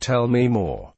Tell me more.